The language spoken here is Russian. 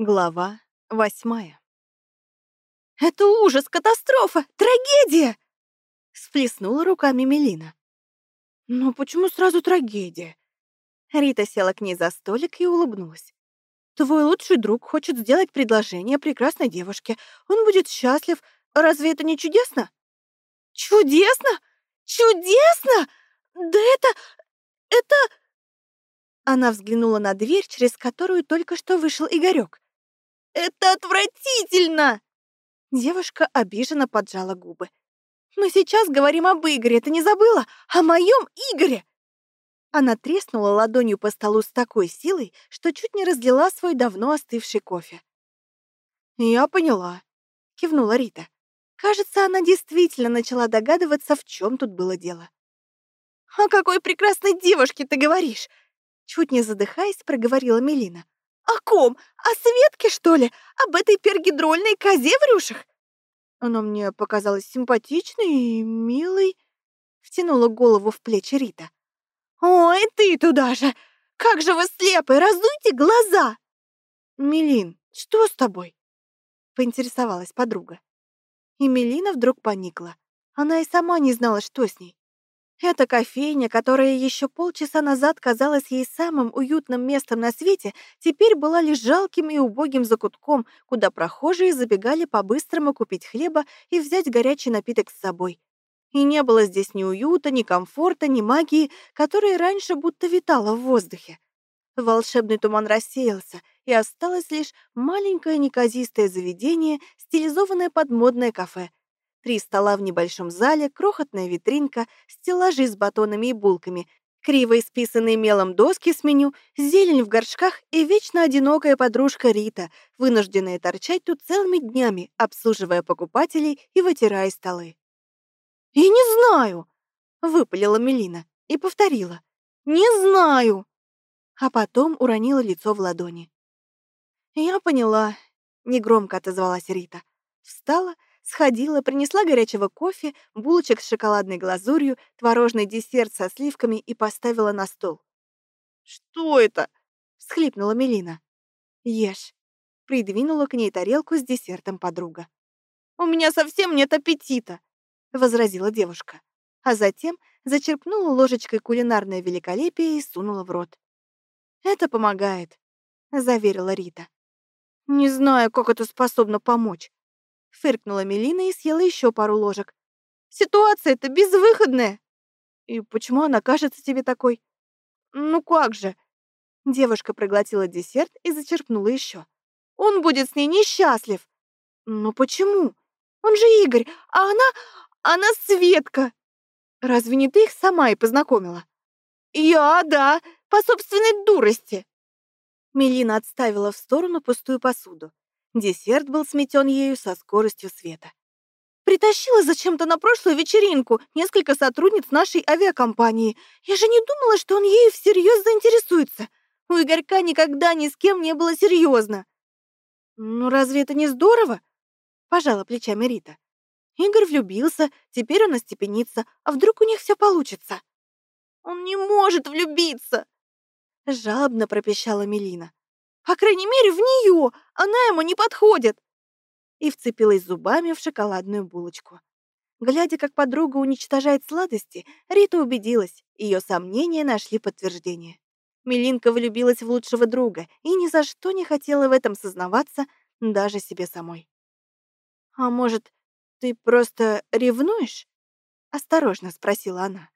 Глава восьмая. «Это ужас, катастрофа, трагедия!» Сплеснула руками Мелина. «Но почему сразу трагедия?» Рита села к ней за столик и улыбнулась. «Твой лучший друг хочет сделать предложение прекрасной девушке. Он будет счастлив. Разве это не чудесно?» «Чудесно? Чудесно? Да это... это...» Она взглянула на дверь, через которую только что вышел Игорек. Это отвратительно!» Девушка обиженно поджала губы. «Мы сейчас говорим об Игоре, ты не забыла? О моем Игоре!» Она треснула ладонью по столу с такой силой, что чуть не разлила свой давно остывший кофе. «Я поняла», — кивнула Рита. Кажется, она действительно начала догадываться, в чем тут было дело. «О какой прекрасной девушке ты говоришь!» Чуть не задыхаясь, проговорила Мелина. «О ком? О Светке, что ли? Об этой пергидрольной козе в рюшах?» Она мне показалась симпатичной и милой. Втянула голову в плечи Рита. «Ой, ты туда же! Как же вы слепы! Раздуйте глаза!» «Мелин, что с тобой?» Поинтересовалась подруга. И Мелина вдруг поникла. Она и сама не знала, что с ней. Эта кофейня, которая еще полчаса назад казалась ей самым уютным местом на свете, теперь была лишь жалким и убогим закутком, куда прохожие забегали по-быстрому купить хлеба и взять горячий напиток с собой. И не было здесь ни уюта, ни комфорта, ни магии, которая раньше будто витала в воздухе. Волшебный туман рассеялся, и осталось лишь маленькое неказистое заведение, стилизованное под модное кафе — Три стола в небольшом зале, крохотная витринка, стеллажи с батонами и булками, криво исписанные мелом доски с меню, зелень в горшках и вечно одинокая подружка Рита, вынужденная торчать тут целыми днями, обслуживая покупателей и вытирая столы. «Я не знаю!» — выпалила Мелина и повторила. «Не знаю!» А потом уронила лицо в ладони. «Я поняла», — негромко отозвалась Рита. Встала Сходила, принесла горячего кофе, булочек с шоколадной глазурью, творожный десерт со сливками и поставила на стол. «Что это?» — всхлипнула Мелина. «Ешь», — придвинула к ней тарелку с десертом подруга. «У меня совсем нет аппетита», — возразила девушка, а затем зачерпнула ложечкой кулинарное великолепие и сунула в рот. «Это помогает», — заверила Рита. «Не знаю, как это способно помочь», Фыркнула Мелина и съела еще пару ложек. Ситуация-то безвыходная. И почему она кажется тебе такой? Ну как же? Девушка проглотила десерт и зачерпнула еще. Он будет с ней несчастлив. Но почему? Он же Игорь, а она... она Светка. Разве не ты их сама и познакомила? Я, да, по собственной дурости. Мелина отставила в сторону пустую посуду. Десерт был сметен ею со скоростью света. Притащила зачем-то на прошлую вечеринку несколько сотрудниц нашей авиакомпании. Я же не думала, что он ею всерьез заинтересуется. У Игорька никогда ни с кем не было серьезно. Ну разве это не здорово? Пожала плечами Рита. Игорь влюбился, теперь он остепенится, а вдруг у них все получится? Он не может влюбиться! Жалобно пропищала Мелина. По крайней мере, в нее. Она ему не подходит. И вцепилась зубами в шоколадную булочку. Глядя, как подруга уничтожает сладости, Рита убедилась, ее сомнения нашли подтверждение. Милинка влюбилась в лучшего друга и ни за что не хотела в этом сознаваться даже себе самой. «А может, ты просто ревнуешь?» — осторожно спросила она.